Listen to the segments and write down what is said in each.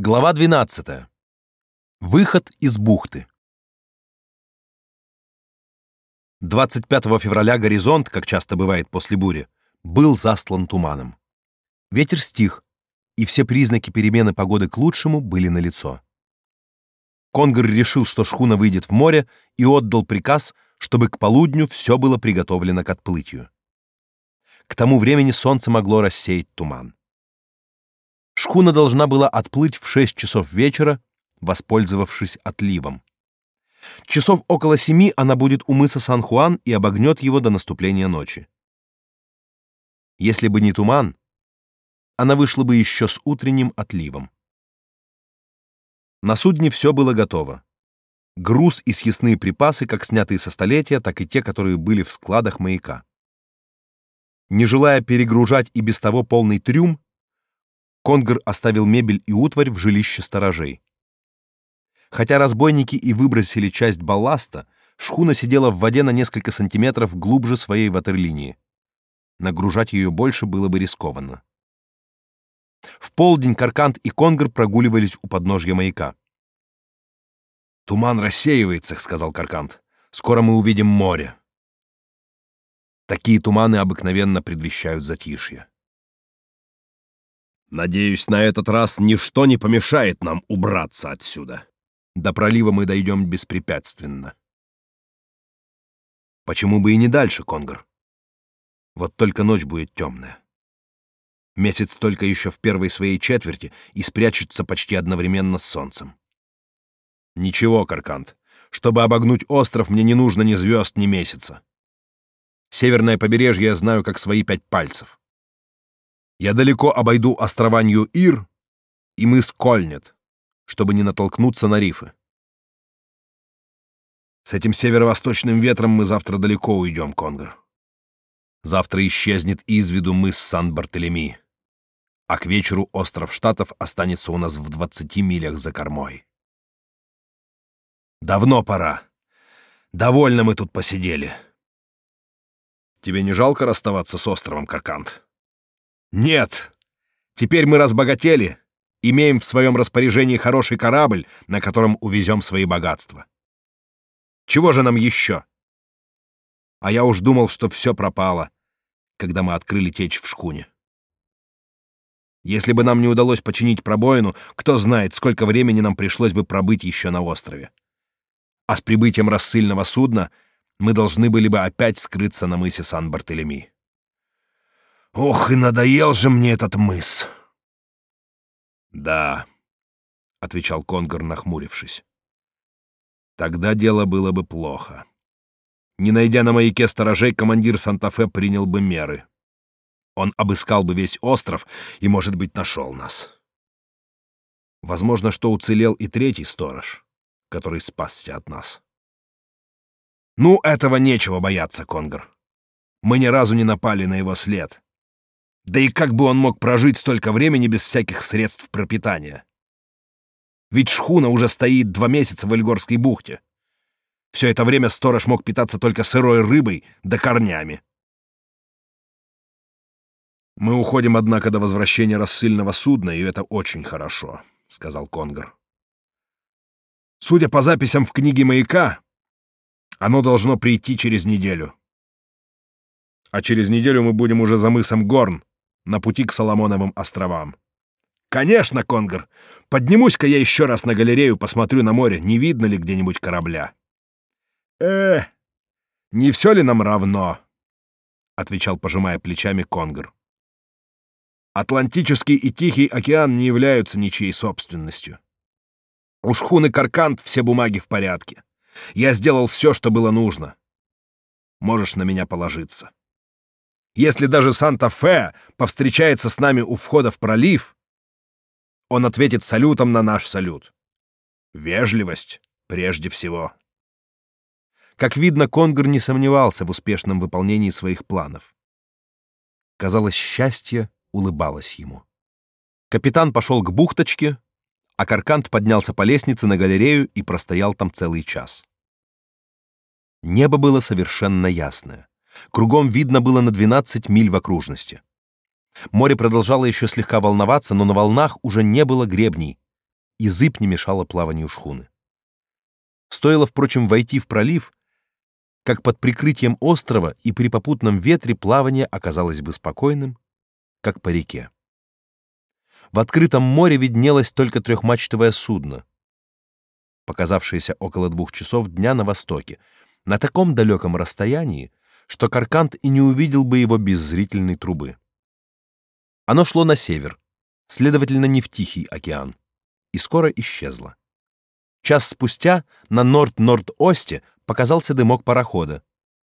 Глава 12. Выход из бухты. 25 февраля горизонт, как часто бывает после бури, был застлан туманом. Ветер стих, и все признаки перемены погоды к лучшему были налицо. Конгр решил, что шхуна выйдет в море, и отдал приказ, чтобы к полудню все было приготовлено к отплытию. К тому времени солнце могло рассеять туман. Шхуна должна была отплыть в 6 часов вечера, воспользовавшись отливом. Часов около семи она будет у мыса Сан-Хуан и обогнет его до наступления ночи. Если бы не туман, она вышла бы еще с утренним отливом. На судне все было готово. Груз и съестные припасы, как снятые со столетия, так и те, которые были в складах маяка. Не желая перегружать и без того полный трюм, Конгр оставил мебель и утварь в жилище сторожей. Хотя разбойники и выбросили часть балласта, шхуна сидела в воде на несколько сантиметров глубже своей ватерлинии. Нагружать ее больше было бы рискованно. В полдень Каркант и Конгр прогуливались у подножья маяка. «Туман рассеивается», — сказал Каркант. «Скоро мы увидим море». Такие туманы обыкновенно предвещают затишье. Надеюсь, на этот раз ничто не помешает нам убраться отсюда. До пролива мы дойдем беспрепятственно. Почему бы и не дальше, Конгр? Вот только ночь будет темная. Месяц только еще в первой своей четверти и спрячется почти одновременно с солнцем. Ничего, Каркант, чтобы обогнуть остров, мне не нужно ни звезд, ни месяца. Северное побережье я знаю как свои пять пальцев. Я далеко обойду острова Нью-Ир и мыс Кольнет, чтобы не натолкнуться на рифы. С этим северо-восточным ветром мы завтра далеко уйдем, Конгр. Завтра исчезнет из виду мыс Сан-Бартелеми, а к вечеру остров Штатов останется у нас в 20 милях за кормой. Давно пора. Довольно мы тут посидели. Тебе не жалко расставаться с островом, Каркант? Нет. Теперь мы разбогатели, имеем в своем распоряжении хороший корабль, на котором увезем свои богатства. Чего же нам еще? А я уж думал, что все пропало, когда мы открыли течь в шкуне. Если бы нам не удалось починить пробоину, кто знает, сколько времени нам пришлось бы пробыть еще на острове. А с прибытием рассыльного судна мы должны были бы опять скрыться на мысе Сан-Бартелеми. Ох, и надоел же мне этот мыс. Да, отвечал Конгор, нахмурившись. Тогда дело было бы плохо. Не найдя на маяке сторожей, командир Санта-Фе принял бы меры. Он обыскал бы весь остров и, может быть, нашел нас. Возможно, что уцелел и третий сторож, который спасся от нас. Ну, этого нечего бояться, Конгор. Мы ни разу не напали на его след. Да и как бы он мог прожить столько времени без всяких средств пропитания? Ведь шхуна уже стоит два месяца в Эльгорской бухте. Все это время сторож мог питаться только сырой рыбой да корнями. «Мы уходим, однако, до возвращения рассыльного судна, и это очень хорошо», — сказал Конгр. «Судя по записям в книге «Маяка», оно должно прийти через неделю. А через неделю мы будем уже за мысом Горн, на пути к Соломоновым островам. «Конечно, Конгр! Поднимусь-ка я еще раз на галерею, посмотрю на море, не видно ли где-нибудь корабля». «Э, не все ли нам равно?» — отвечал, пожимая плечами Конгр. «Атлантический и Тихий океан не являются ничьей собственностью. У шхуны Каркант все бумаги в порядке. Я сделал все, что было нужно. Можешь на меня положиться». Если даже Санта-Фе повстречается с нами у входа в пролив, он ответит салютом на наш салют. Вежливость прежде всего. Как видно, Конгр не сомневался в успешном выполнении своих планов. Казалось, счастье улыбалось ему. Капитан пошел к бухточке, а Каркант поднялся по лестнице на галерею и простоял там целый час. Небо было совершенно ясное. Кругом видно было на 12 миль в окружности. Море продолжало еще слегка волноваться, но на волнах уже не было гребней. и зыбь не мешала плаванию шхуны. Стоило, впрочем, войти в пролив, как под прикрытием острова и при попутном ветре плавание оказалось бы спокойным, как по реке. В открытом море виднелось только трехмачтовое судно, показавшееся около двух часов дня на востоке, на таком далеком расстоянии, что Каркант и не увидел бы его без зрительной трубы. Оно шло на север, следовательно, не в Тихий океан, и скоро исчезло. Час спустя на Норд-Норд-Осте показался дымок парохода,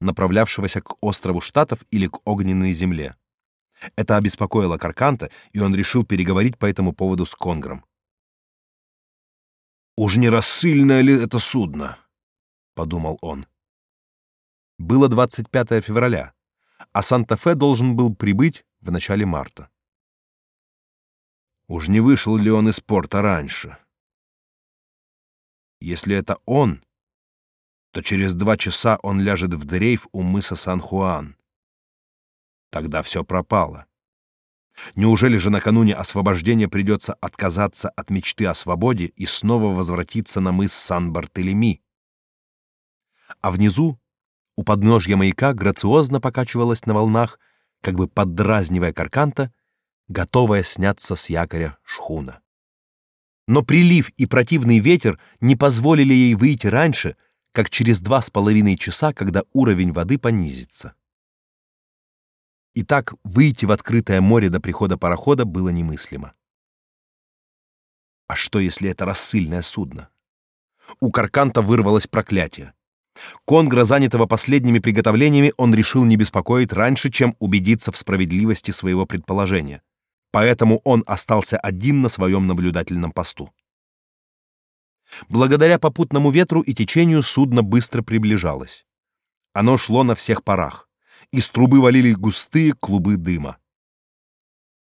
направлявшегося к острову Штатов или к огненной земле. Это обеспокоило Карканта, и он решил переговорить по этому поводу с Конгром. «Уж не рассыльное ли это судно?» — подумал он. Было 25 февраля, а Санта-Фе должен был прибыть в начале марта. Уж не вышел ли он из порта раньше? Если это он, то через два часа он ляжет в дрейф у мыса Сан-Хуан. Тогда все пропало. Неужели же накануне освобождения придется отказаться от мечты о свободе и снова возвратиться на мыс Сан-Бартелеми? А внизу, у подножья маяка, грациозно покачивалась на волнах, как бы поддразнивая Карканта, готовая сняться с якоря шхуна. Но прилив и противный ветер не позволили ей выйти раньше, как через два с половиной часа, когда уровень воды понизится. Итак, выйти в открытое море до прихода парохода было немыслимо. А что, если это рассыльное судно? У Карканта вырвалось проклятие. Конгра, занятого последними приготовлениями, он решил не беспокоить раньше, чем убедиться в справедливости своего предположения поэтому он остался один на своем наблюдательном посту. Благодаря попутному ветру и течению судно быстро приближалось. Оно шло на всех парах. Из трубы валили густые клубы дыма.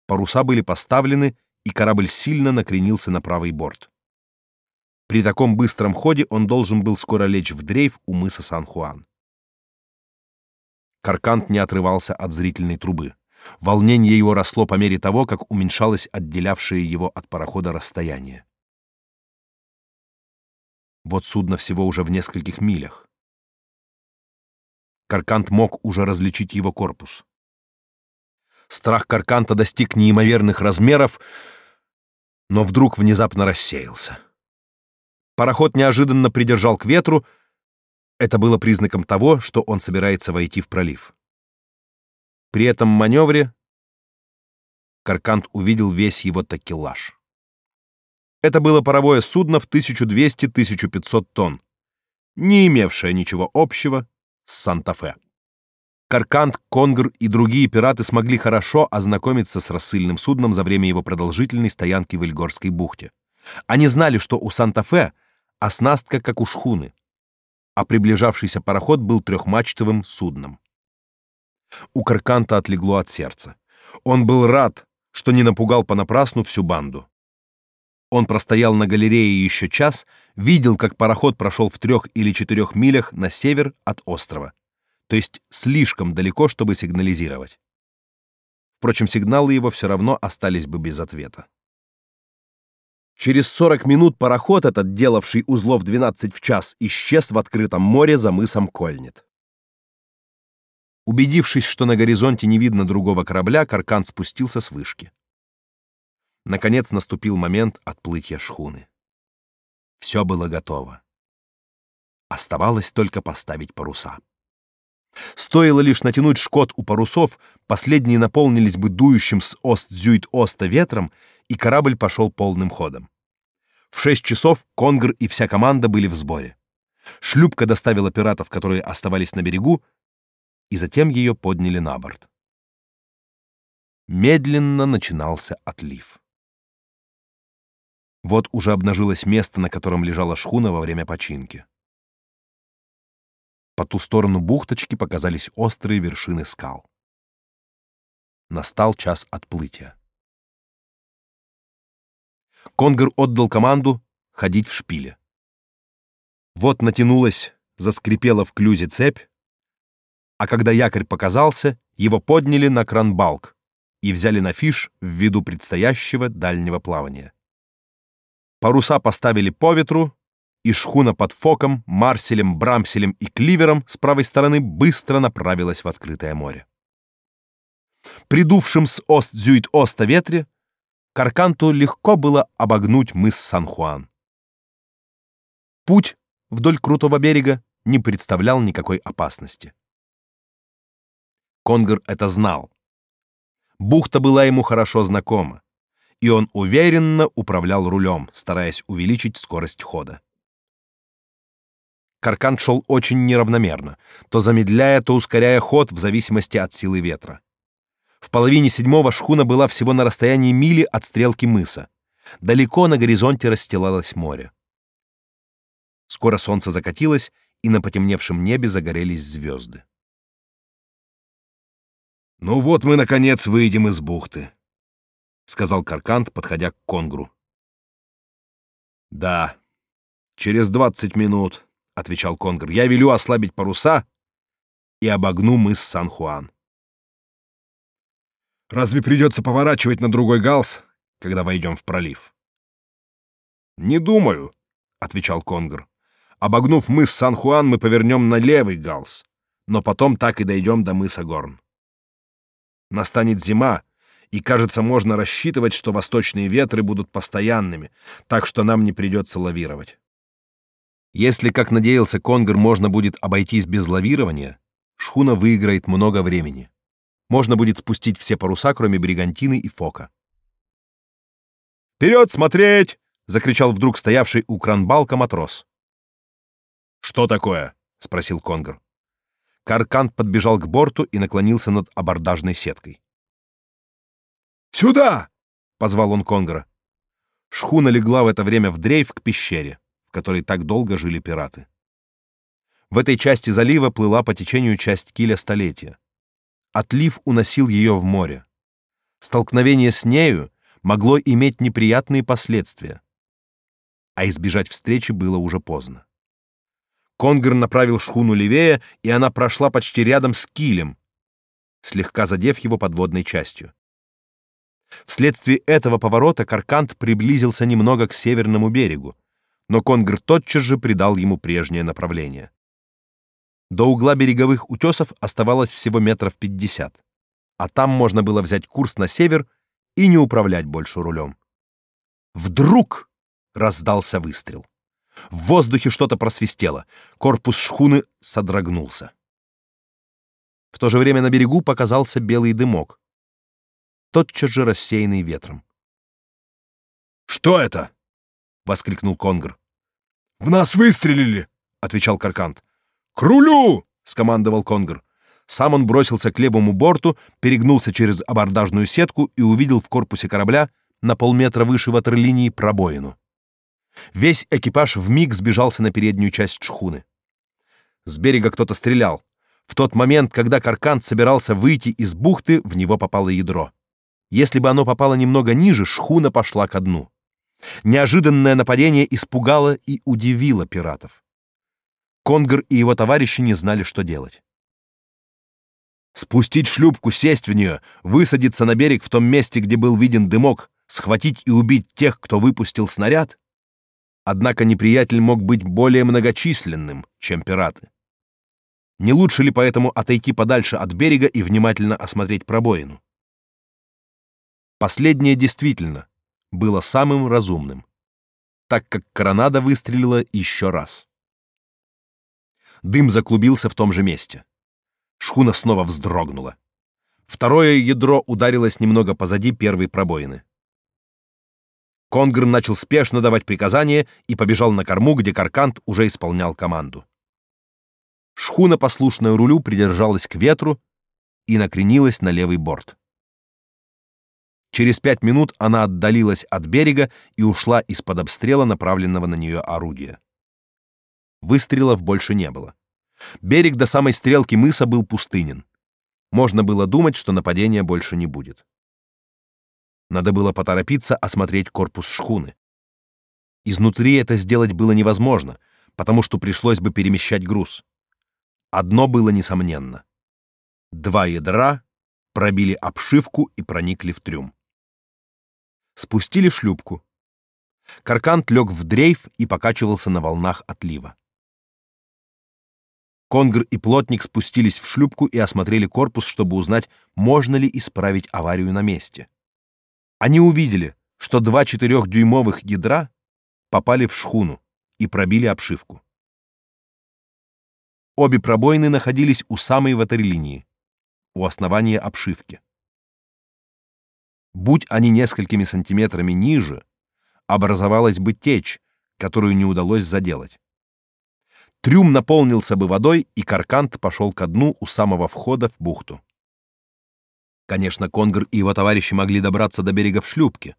Паруса были поставлены, и корабль сильно накренился на правый борт. При таком быстром ходе он должен был скоро лечь в дрейф у мыса Сан-Хуан. Каркант не отрывался от зрительной трубы. Волнение его росло по мере того, как уменьшалось отделявшее его от парохода расстояние. Вот судно всего уже в нескольких милях. Каркант мог уже различить его корпус. Страх Карканта достиг неимоверных размеров, но вдруг внезапно рассеялся. Пароход неожиданно придержал к ветру. Это было признаком того, что он собирается войти в пролив. При этом маневре Каркант увидел весь его такелаж. Это было паровое судно в 1200-1500 тонн, не имевшее ничего общего с Санта-Фе. Каркант, Конгр и другие пираты смогли хорошо ознакомиться с рассыльным судном за время его продолжительной стоянки в Эльгорской бухте. Они знали, что у Санта-Фе оснастка как у шхуны, а приближавшийся пароход был трехмачтовым судном. У Карканта отлегло от сердца. Он был рад, что не напугал понапрасну всю банду. Он простоял на галерее еще час, видел, как пароход прошел в трех или четырех милях на север от острова, то есть слишком далеко, чтобы сигнализировать. Впрочем, сигналы его все равно остались бы без ответа. Через 40 минут пароход этот, делавший узлов 12 в час, исчез в открытом море за мысом Кольнет. Убедившись, что на горизонте не видно другого корабля, Каркан спустился с вышки. Наконец наступил момент отплытия шхуны. Все было готово. Оставалось только поставить паруса. Стоило лишь натянуть шкот у парусов, последние наполнились бы дующим с Ост-Зюит-Оста ветром, и корабль пошел полным ходом. В шесть часов Конгр и вся команда были в сборе. Шлюпка доставила пиратов, которые оставались на берегу, и затем ее подняли на борт. Медленно начинался отлив. Вот уже обнажилось место, на котором лежала шхуна во время починки. По ту сторону бухточки показались острые вершины скал. Настал час отплытия. Конгр отдал команду ходить в шпиле. Вот натянулась, заскрипела в клюзе цепь, а когда якорь показался, его подняли на кранбалк и взяли на фиш в виду предстоящего дальнего плавания. Паруса поставили по ветру, и шхуна под Фоком, Марселем, Брамселем и Кливером с правой стороны быстро направилась в открытое море. Придувшим с Ост-Зюит-Оста ветре, Карканту легко было обогнуть мыс Сан-Хуан. Путь вдоль крутого берега не представлял никакой опасности. Конгр это знал. Бухта была ему хорошо знакома, и он уверенно управлял рулем, стараясь увеличить скорость хода. Каркан шел очень неравномерно, то замедляя, то ускоряя ход в зависимости от силы ветра. В половине седьмого шхуна была всего на расстоянии мили от стрелки мыса. Далеко на горизонте расстилалось море. Скоро солнце закатилось, и на потемневшем небе загорелись звезды. «Ну вот мы, наконец, выйдем из бухты», — сказал Каркант, подходя к Конгру. «Да, через двадцать минут», — отвечал Конгр, — «я велю ослабить паруса и обогну мыс Сан-Хуан». «Разве придется поворачивать на другой галс, когда войдем в пролив?» «Не думаю», — отвечал Конгр. «Обогнув мыс Сан-Хуан, мы повернем на левый галс, но потом так и дойдем до мыса Горн». Настанет зима, и, кажется, можно рассчитывать, что восточные ветры будут постоянными, так что нам не придется лавировать. Если, как надеялся Конгр, можно будет обойтись без лавирования, шхуна выиграет много времени. Можно будет спустить все паруса, кроме бригантины и фока. «Вперед смотреть!» — закричал вдруг стоявший у кранбалка матрос. «Что такое?» — спросил Конгр. Каркант подбежал к борту и наклонился над абордажной сеткой. «Сюда!» — позвал он Конгра. Шхуна легла в это время в дрейф к пещере, в которой так долго жили пираты. В этой части залива плыла по течению часть киля столетия. Отлив уносил ее в море. Столкновение с нею могло иметь неприятные последствия. А избежать встречи было уже поздно. Конгр направил шхуну левее, и она прошла почти рядом с килем, слегка задев его подводной частью. Вследствие этого поворота Каркант приблизился немного к северному берегу, но Конгр тотчас же придал ему прежнее направление. До угла береговых утесов оставалось всего метров пятьдесят, а там можно было взять курс на север и не управлять больше рулем. Вдруг раздался выстрел. В воздухе что-то просвистело. Корпус шхуны содрогнулся. В то же время на берегу показался белый дымок, тотчас же рассеянный ветром. «Что это?» — воскликнул Конгр. «В нас выстрелили!» — отвечал Каркант. «К рулю!» — скомандовал Конгр. Сам он бросился к левому борту, перегнулся через абордажную сетку и увидел в корпусе корабля на полметра выше ватерлинии пробоину. Весь экипаж вмиг сбежался на переднюю часть шхуны. С берега кто-то стрелял. В тот момент, когда Каркант собирался выйти из бухты, в него попало ядро. Если бы оно попало немного ниже, шхуна пошла ко дну. Неожиданное нападение испугало и удивило пиратов. Конгр и его товарищи не знали, что делать. Спустить шлюпку, сесть в нее, высадиться на берег в том месте, где был виден дымок, схватить и убить тех, кто выпустил снаряд? Однако неприятель мог быть более многочисленным, чем пираты. Не лучше ли поэтому отойти подальше от берега и внимательно осмотреть пробоину? Последнее действительно было самым разумным, так как коронада выстрелила еще раз. Дым заклубился в том же месте. Шхуна снова вздрогнула. Второе ядро ударилось немного позади первой пробоины. Конгр начал спешно давать приказания и побежал на корму, где Каркант уже исполнял команду. Шхуна, послушная рулю, придержалась к ветру и накренилась на левый борт. Через пять минут она отдалилась от берега и ушла из-под обстрела направленного на нее орудия. Выстрелов больше не было. Берег до самой стрелки мыса был пустынен. Можно было думать, что нападения больше не будет. Надо было поторопиться осмотреть корпус шхуны. Изнутри это сделать было невозможно, потому что пришлось бы перемещать груз. Одно было несомненно. Два ядра пробили обшивку и проникли в трюм. Спустили шлюпку. Каркант лег в дрейф и покачивался на волнах отлива. Конгр и плотник спустились в шлюпку и осмотрели корпус, чтобы узнать, можно ли исправить аварию на месте. Они увидели, что два четырехдюймовых ядра попали в шхуну и пробили обшивку. Обе пробоины находились у самой ватерлинии, у основания обшивки. Будь они несколькими сантиметрами ниже, образовалась бы течь, которую не удалось заделать. Трюм наполнился бы водой, и Каркант пошел ко дну у самого входа в бухту. Конечно, Конгр и его товарищи могли добраться до берега в шлюпке,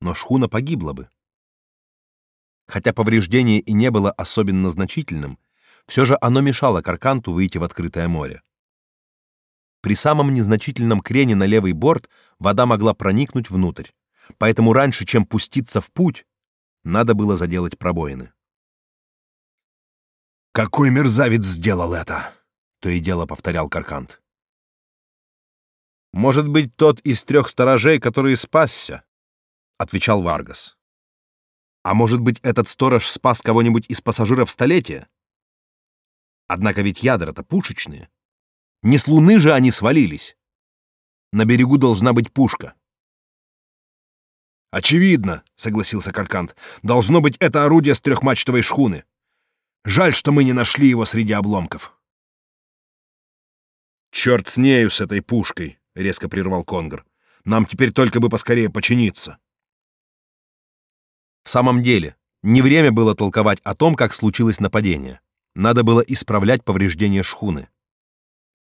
но шхуна погибла бы. Хотя повреждение и не было особенно значительным, все же оно мешало Карканту выйти в открытое море. При самом незначительном крене на левый борт вода могла проникнуть внутрь, поэтому раньше, чем пуститься в путь, надо было заделать пробоины. «Какой мерзавец сделал это?» — то и дело повторял Каркант. «Может быть, тот из трех сторожей, который спасся?» — отвечал Варгас. «А может быть, этот сторож спас кого-нибудь из пассажиров столетия? Однако ведь ядра-то пушечные. Не с луны же они свалились. На берегу должна быть пушка». «Очевидно», — согласился Каркант. «Должно быть, это орудие с трехмачтовой шхуны. Жаль, что мы не нашли его среди обломков». «Черт с нею, с этой пушкой!» — резко прервал Конгр. «Нам теперь только бы поскорее починиться». В самом деле, не время было толковать о том, как случилось нападение. Надо было исправлять повреждения шхуны.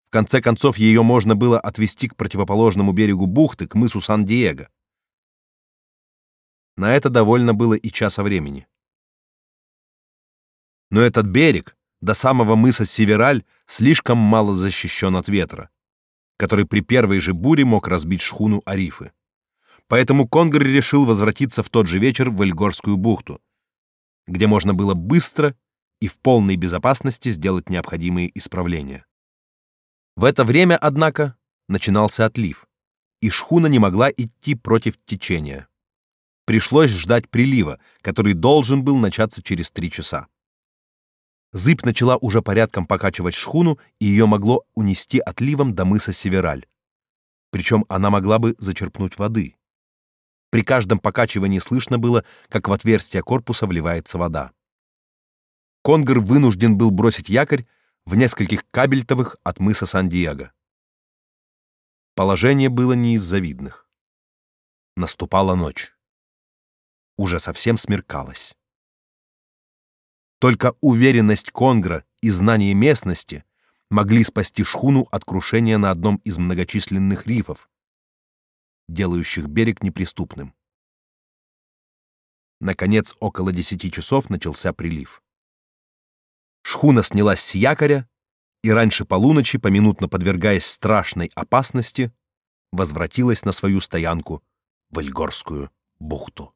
В конце концов, ее можно было отвести к противоположному берегу бухты, к мысу Сан-Диего. На это довольно было и часа времени. Но этот берег, до самого мыса Севераль, слишком мало защищен от ветра, который при первой же буре мог разбить шхуну Арифы. Поэтому Конгр решил возвратиться в тот же вечер в Эльгорскую бухту, где можно было быстро и в полной безопасности сделать необходимые исправления. В это время, однако, начинался отлив, и шхуна не могла идти против течения. Пришлось ждать прилива, который должен был начаться через три часа. Зыбь начала уже порядком покачивать шхуну, и ее могло унести отливом до мыса Севераль. Причем она могла бы зачерпнуть воды. При каждом покачивании слышно было, как в отверстие корпуса вливается вода. Конгр вынужден был бросить якорь в нескольких кабельтовых от мыса Сан-Диего. Положение было не из завидных. Наступала ночь. Уже совсем смеркалось. Только уверенность Конгра и знание местности могли спасти шхуну от крушения на одном из многочисленных рифов, делающих берег неприступным. Наконец, около десяти часов начался прилив. Шхуна снялась с якоря и раньше полуночи, поминутно подвергаясь страшной опасности, возвратилась на свою стоянку в Эльгорскую бухту.